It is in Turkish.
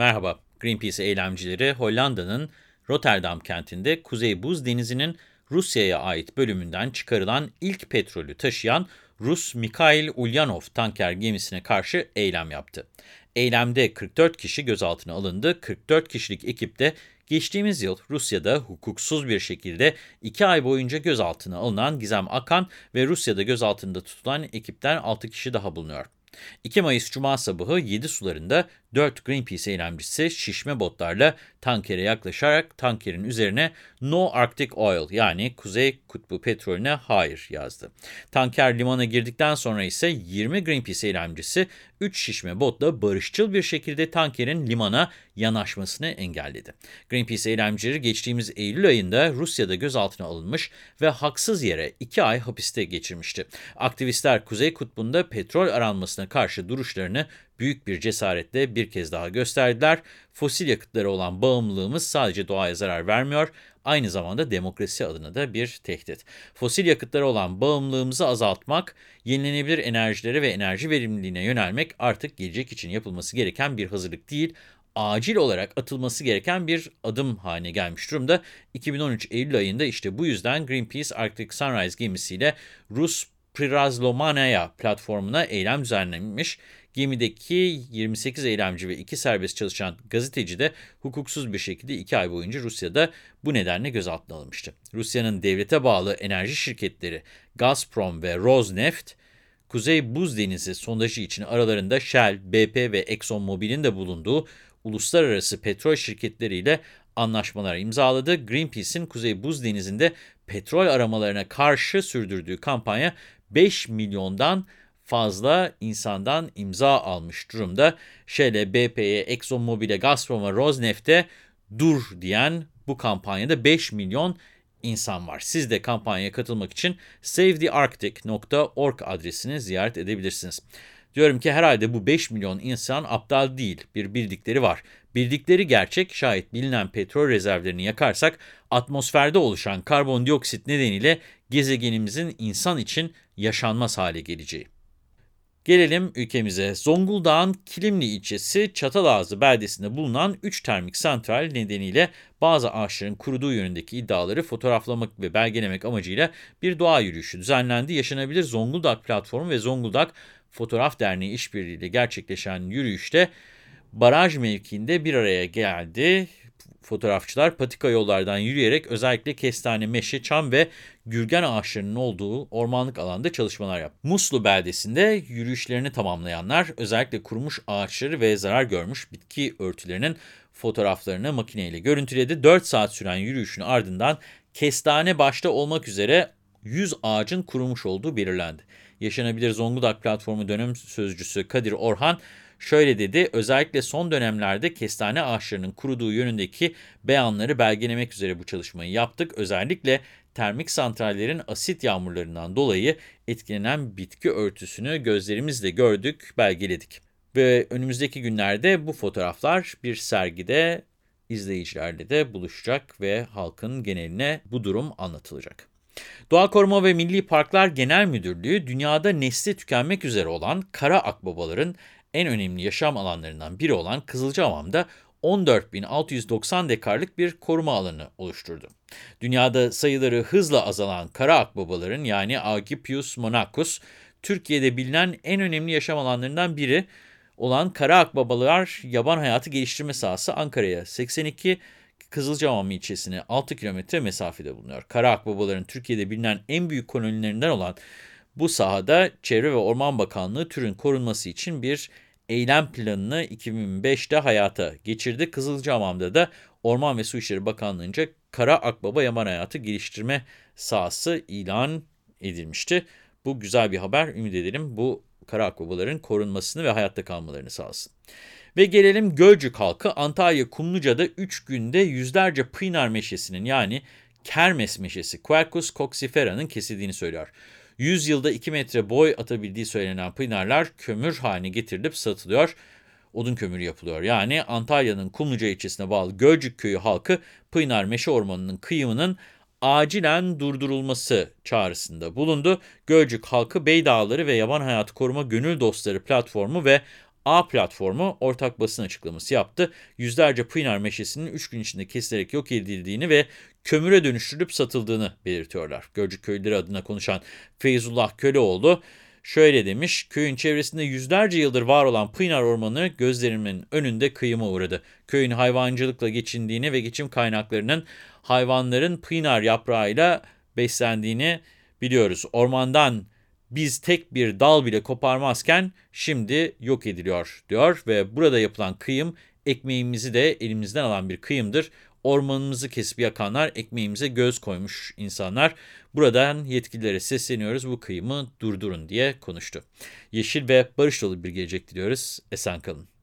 Merhaba, Greenpeace eylemcileri Hollanda'nın Rotterdam kentinde Kuzey Buz Denizi'nin Rusya'ya ait bölümünden çıkarılan ilk petrolü taşıyan Rus Mikhail Ulyanov tanker gemisine karşı eylem yaptı. Eylemde 44 kişi gözaltına alındı. 44 kişilik ekipte geçtiğimiz yıl Rusya'da hukuksuz bir şekilde 2 ay boyunca gözaltına alınan Gizem Akan ve Rusya'da gözaltında tutulan ekipten 6 kişi daha bulunuyor. 2 Mayıs Cuma sabahı 7 sularında 4 Greenpeace eylemcisi şişme botlarla tankere yaklaşarak tankerin üzerine No Arctic Oil yani Kuzey Kutbu petrolüne hayır yazdı. Tanker limana girdikten sonra ise 20 Greenpeace eylemcisi 3 şişme botla barışçıl bir şekilde tankerin limana yanaşmasını engelledi. Greenpeace eylemcileri geçtiğimiz Eylül ayında Rusya'da gözaltına alınmış ve haksız yere 2 ay hapiste geçirmişti. Aktivistler Kuzey Kutbu'nda petrol aranmasına karşı duruşlarını büyük bir cesaretle bir kez daha gösterdiler. Fosil yakıtlara olan bağımlılığımız sadece doğaya zarar vermiyor, aynı zamanda demokrasi adına da bir tehdit. Fosil yakıtlara olan bağımlılığımızı azaltmak, yenilenebilir enerjilere ve enerji verimliliğine yönelmek artık gelecek için yapılması gereken bir hazırlık değil, acil olarak atılması gereken bir adım haline gelmiş durumda. 2013 Eylül ayında işte bu yüzden Greenpeace Arctic Sunrise gemisiyle Rus Prirazlomanaya platformuna eylem düzenlenmiş. Gemideki 28 eylemci ve 2 serbest çalışan gazeteci de hukuksuz bir şekilde 2 ay boyunca Rusya'da bu nedenle gözaltına alınmıştı. Rusya'nın devlete bağlı enerji şirketleri Gazprom ve Rosneft, Kuzey Buz Denizi sondajı için aralarında Shell, BP ve ExxonMobil'in de bulunduğu uluslararası petrol şirketleriyle anlaşmalar imzaladı. Greenpeace'in Kuzey Buz Denizi'nde petrol aramalarına karşı sürdürdüğü kampanya 5 milyondan fazla insandan imza almış durumda. Shell'e, BP'ye, ExxonMobil'e, Gazprom'a, Rosneft'e dur diyen bu kampanyada 5 milyon insan var. Siz de kampanyaya katılmak için savethearctic.org adresini ziyaret edebilirsiniz. Diyorum ki herhalde bu 5 milyon insan aptal değil, bir bildikleri var. Bildikleri gerçek şayet bilinen petrol rezervlerini yakarsak atmosferde oluşan karbondioksit nedeniyle gezegenimizin insan için yaşanmaz hale geleceği. Gelelim ülkemize. Zonguldak'ın Kilimli ilçesi Çatalazı beldesinde bulunan 3 termik santral nedeniyle bazı ağaçların kuruduğu yönündeki iddiaları fotoğraflamak ve belgelemek amacıyla bir doğa yürüyüşü düzenlendi. Yaşanabilir Zonguldak Platformu ve Zonguldak Fotoğraf Derneği işbirliğiyle gerçekleşen yürüyüşte baraj mevkiinde bir araya geldi. Fotoğrafçılar patika yollardan yürüyerek özellikle kestane, meşe, çam ve gürgen ağaçlarının olduğu ormanlık alanda çalışmalar yaptı. Muslu beldesinde yürüyüşlerini tamamlayanlar özellikle kurumuş ağaçları ve zarar görmüş bitki örtülerinin fotoğraflarını makineyle görüntüledi. 4 saat süren yürüyüşün ardından kestane başta olmak üzere 100 ağacın kurumuş olduğu belirlendi. Yaşanabilir Zonguldak Platformu dönem sözcüsü Kadir Orhan, şöyle dedi, özellikle son dönemlerde kestane ağaçlarının kuruduğu yönündeki beyanları belgelemek üzere bu çalışmayı yaptık. Özellikle termik santrallerin asit yağmurlarından dolayı etkilenen bitki örtüsünü gözlerimizle gördük, belgeledik. Ve önümüzdeki günlerde bu fotoğraflar bir sergide izleyicilerle de buluşacak ve halkın geneline bu durum anlatılacak. Doğa Koruma ve Milli Parklar Genel Müdürlüğü, dünyada nesli tükenmek üzere olan kara akbabaların en önemli yaşam alanlarından biri olan Kızılcahamam'da 14.690 dekarlık bir koruma alanı oluşturdu. Dünyada sayıları hızla azalan kara akbabaların yani Agipius monachus, Türkiye'de bilinen en önemli yaşam alanlarından biri olan kara akbabalar yaban hayatı geliştirme sahası Ankara'ya 82 Kızılcahamam ilçesine 6 kilometre mesafede bulunuyor. Kara akbabaların Türkiye'de bilinen en büyük kolonilerinden olan bu sahada Çevre ve Orman Bakanlığı türün korunması için bir eylem planını 2005'te hayata geçirdi. Kızılcahamam'da da Orman ve Su İşleri Bakanlığı'nca Kara Akbaba Yaman Hayatı Geliştirme Sahası ilan edilmişti. Bu güzel bir haber. Ümit edelim bu kara akbabaların korunmasını ve hayatta kalmalarını sağlasın. Ve gelelim Gölcük halkı Antalya Kumluca'da 3 günde yüzlerce pınar meşesinin yani kermes meşesi Quercus coxifera'nın kesildiğini söylüyor. 100 yılda 2 metre boy atabildiği söylenen pınarlar kömür haline getirilip satılıyor. Odun kömürü yapılıyor. Yani Antalya'nın Kumluca ilçesine bağlı Gölcük köyü halkı Pınar Meşe Ormanı'nın kıyımının acilen durdurulması çağrısında bulundu. Gölcük halkı Beydağları ve Yaban Hayatı Koruma Gönül Dostları platformu ve A platformu ortak basın açıklaması yaptı. Yüzlerce Pınar meşesinin 3 gün içinde kesilerek yok edildiğini ve kömüre dönüştürülüp satıldığını belirtiyorlar. Gölcük köylüleri adına konuşan Feyzullah Köleoğlu şöyle demiş, köyün çevresinde yüzlerce yıldır var olan Pınar Ormanı gözlerimin önünde kıyıma uğradı. Köyün hayvancılıkla geçindiğini ve geçim kaynaklarının hayvanların Pınar yaprağıyla beslendiğini biliyoruz. Ormandan biz tek bir dal bile koparmazken şimdi yok ediliyor diyor ve burada yapılan kıyım ekmeğimizi de elimizden alan bir kıyımdır. Ormanımızı kesip yakanlar ekmeğimize göz koymuş insanlar. Buradan yetkililere sesleniyoruz bu kıyımı durdurun diye konuştu. Yeşil ve barış dolu bir gelecek diliyoruz. Esen kalın.